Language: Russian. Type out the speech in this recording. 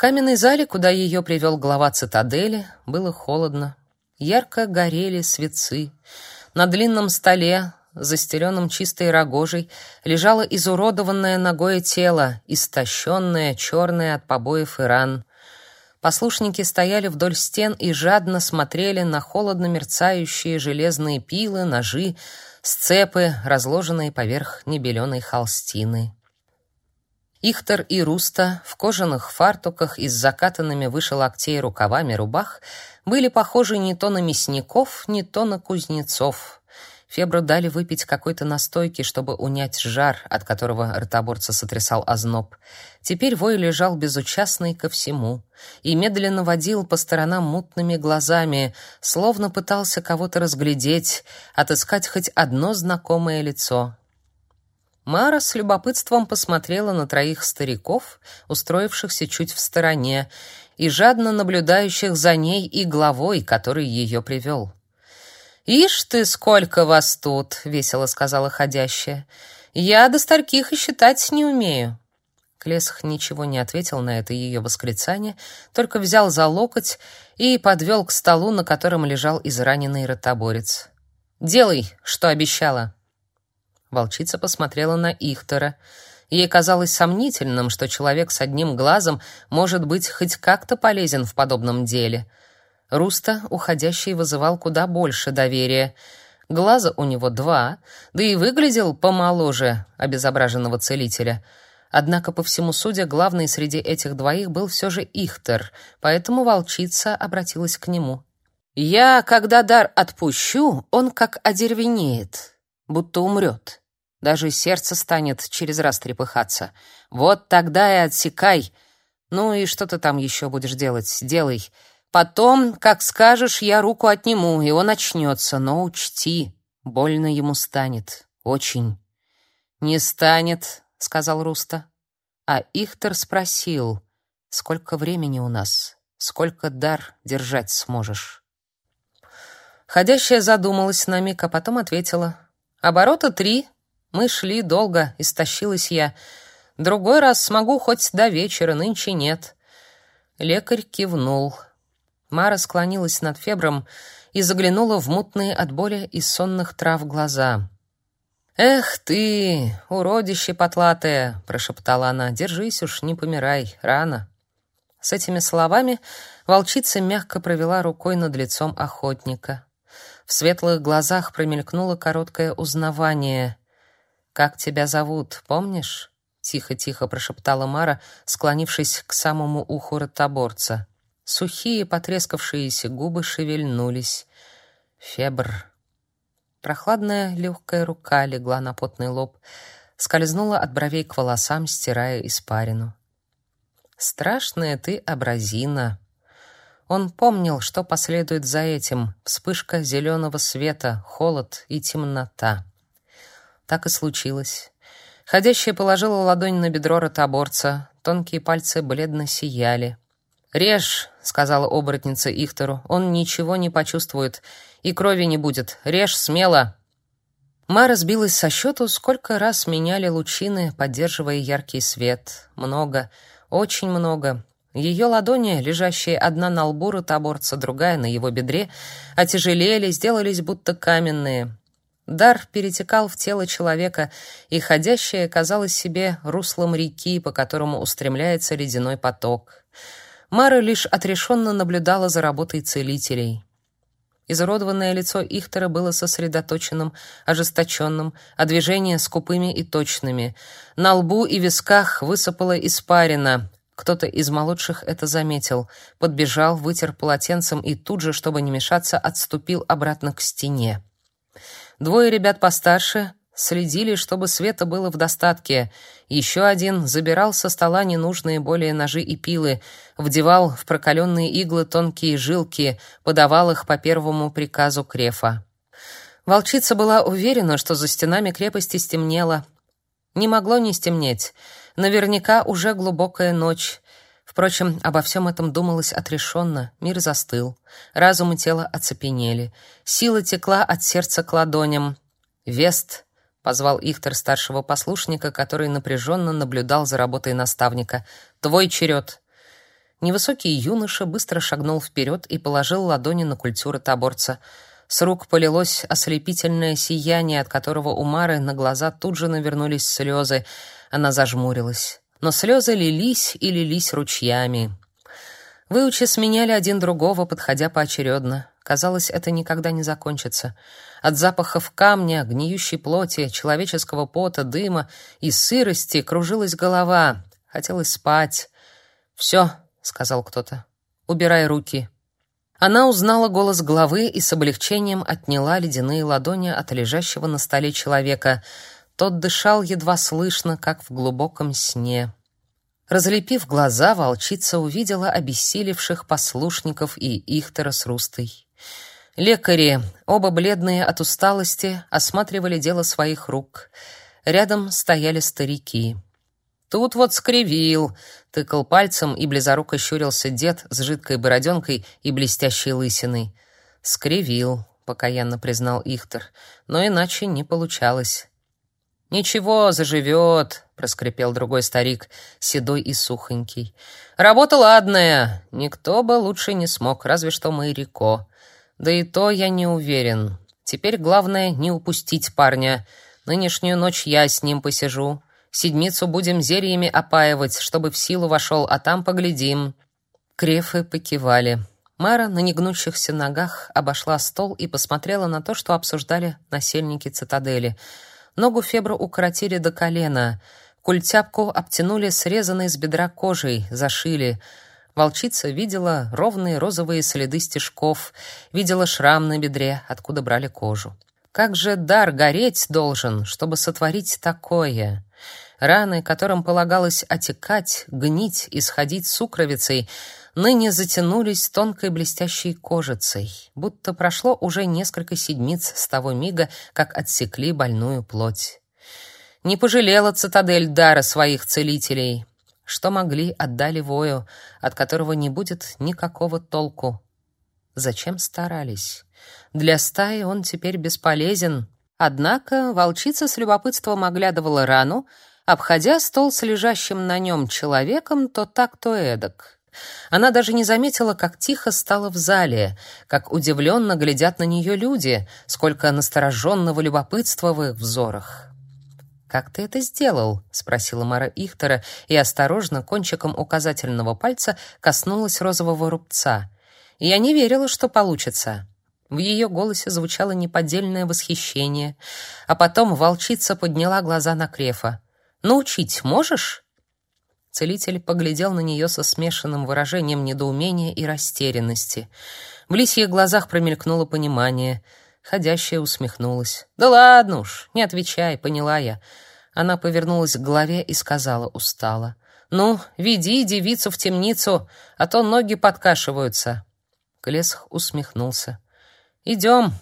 каменной зале, куда ее привел глава цитадели, было холодно. Ярко горели светцы. На длинном столе, застеленном чистой рогожей, лежало изуродованное ногое тело, истощенное, черное от побоев и ран. Послушники стояли вдоль стен и жадно смотрели на холодно мерцающие железные пилы, ножи, сцепы, разложенные поверх небеленой холстины. Ихтер и Руста в кожаных фартуках и с закатанными выше локтей рукавами рубах были похожи не то на мясников, не то на кузнецов. Фебру дали выпить какой-то настойки, чтобы унять жар, от которого ротоборца сотрясал озноб. Теперь вой лежал безучастный ко всему и медленно водил по сторонам мутными глазами, словно пытался кого-то разглядеть, отыскать хоть одно знакомое лицо. Мара с любопытством посмотрела на троих стариков, устроившихся чуть в стороне, и жадно наблюдающих за ней и главой, который ее привел. «Ишь ты, сколько вас тут!» — весело сказала ходящая. «Я до старких и считать не умею». Клесх ничего не ответил на это ее восклицание, только взял за локоть и подвел к столу, на котором лежал израненный ротоборец. «Делай, что обещала». Волчица посмотрела на Ихтера. Ей казалось сомнительным, что человек с одним глазом может быть хоть как-то полезен в подобном деле. Руста, уходящий, вызывал куда больше доверия. Глаза у него два, да и выглядел помоложе обезображенного целителя. Однако, по всему судя, главный среди этих двоих был все же Ихтер, поэтому волчица обратилась к нему. «Я, когда дар отпущу, он как одервенеет, будто умрет. Даже сердце станет через раз трепыхаться. Вот тогда и отсекай. Ну и что ты там еще будешь делать? Делай. Потом, как скажешь, я руку отниму, и он очнется. Но учти, больно ему станет. Очень. «Не станет», — сказал Руста. А Ихтер спросил, «Сколько времени у нас? Сколько дар держать сможешь?» Ходящая задумалась на миг, а потом ответила, «Оборота три, мы шли долго, истощилась я. Другой раз смогу хоть до вечера, нынче нет. Лекарь кивнул. Мара склонилась над Фебром и заглянула в мутные от боли и сонных трав глаза. «Эх ты, уродище потлатое!» — прошептала она. «Держись уж, не помирай, рано». С этими словами волчица мягко провела рукой над лицом охотника. В светлых глазах промелькнуло короткое узнавание. Как тебя зовут, помнишь? тихо-тихо прошептала Мара, склонившись к самому уху ротоборца. Сухие, потрескавшиеся губы шевельнулись. Фебр. Прохладная легкая рука легла на потный лоб, скользнула от бровей к волосам, стирая испарину. Страшная ты образина. Он помнил, что последует за этим: вспышка зеленого света, холод и темнота. Так и случилось. Ходящая положила ладонь на бедро ротоборца. Тонкие пальцы бледно сияли. «Режь», — сказала оборотница Ихтору. «Он ничего не почувствует. И крови не будет. Режь смело». Мара сбилась со счету, сколько раз меняли лучины, поддерживая яркий свет. Много, очень много. Ее ладони, лежащие одна на лбу ротоборца, другая на его бедре, отяжелели, сделались будто каменные. Дар перетекал в тело человека, и ходящее казалось себе руслом реки, по которому устремляется ледяной поток. Мара лишь отрешенно наблюдала за работой целителей. Изуродованное лицо Ихтера было сосредоточенным, ожесточенным, а движения скупыми и точными. На лбу и висках высыпала испарина. Кто-то из молодших это заметил, подбежал, вытер полотенцем и тут же, чтобы не мешаться, отступил обратно к стене. Двое ребят постарше следили, чтобы света было в достатке. Еще один забирал со стола ненужные более ножи и пилы, вдевал в прокаленные иглы тонкие жилки, подавал их по первому приказу Крефа. Волчица была уверена, что за стенами крепости стемнело. Не могло не стемнеть. Наверняка уже глубокая ночь. Впрочем, обо всем этом думалось отрешенно, мир застыл. Разум и тело оцепенели. Сила текла от сердца к ладоням. «Вест!» — позвал Ихтер старшего послушника, который напряженно наблюдал за работой наставника. «Твой черед!» Невысокий юноша быстро шагнул вперед и положил ладони на культуры таборца. С рук полилось ослепительное сияние, от которого у Мары на глаза тут же навернулись слезы. Она зажмурилась. Но слезы лились и лились ручьями. Выучи сменяли один другого, подходя поочередно. Казалось, это никогда не закончится. От запахов камня, гниющей плоти, человеческого пота, дыма и сырости кружилась голова. Хотелось спать. «Все», — сказал кто-то, — «убирай руки». Она узнала голос главы и с облегчением отняла ледяные ладони от лежащего на столе человека. Тот дышал едва слышно, как в глубоком сне. Разлепив глаза, волчица увидела обессилевших послушников и Ихтера с Рустой. Лекари, оба бледные от усталости, осматривали дело своих рук. Рядом стояли старики. Тут вот скривил, тыкал пальцем и близоруко щурился дед с жидкой бороденкой и блестящей лысиной. Скривил, покаянно признал Ихтер, но иначе не получалось. Ничего, заживет, проскрипел другой старик, седой и сухонький. Работа ладная, никто бы лучше не смог, разве что Майрико. Да и то я не уверен. Теперь главное не упустить парня. Нынешнюю ночь я с ним посижу. Седмицу будем зельями опаивать, чтобы в силу вошел, а там поглядим. Крефы покивали. Мара на негнущихся ногах обошла стол и посмотрела на то, что обсуждали насельники цитадели. Ногу Фебру укоротили до колена, культяпку обтянули срезанной с бедра кожей, зашили — Волчица видела ровные розовые следы стежков, видела шрам на бедре, откуда брали кожу. Как же дар гореть должен, чтобы сотворить такое? Раны, которым полагалось отекать, гнить и сходить сукровицей, ныне затянулись тонкой блестящей кожицей, будто прошло уже несколько седмиц с того мига, как отсекли больную плоть. Не пожалела цитадель дара своих целителей, что могли, отдали вою, от которого не будет никакого толку. Зачем старались? Для стаи он теперь бесполезен. Однако волчица с любопытством оглядывала рану, обходя стол с лежащим на нем человеком то так, то эдак. Она даже не заметила, как тихо стало в зале, как удивленно глядят на нее люди, сколько настороженного любопытства в их взорах. «Как ты это сделал?» — спросила Мара Ихтера и осторожно кончиком указательного пальца коснулась розового рубца. «Я не верила, что получится». В ее голосе звучало неподдельное восхищение, а потом волчица подняла глаза на Крефа. «Научить можешь?» Целитель поглядел на нее со смешанным выражением недоумения и растерянности. В лисьих глазах промелькнуло понимание — Ходящая усмехнулась. «Да ладно уж, не отвечай, поняла я». Она повернулась к главе и сказала устало. «Ну, веди девицу в темницу, а то ноги подкашиваются». Клесх усмехнулся. «Идем,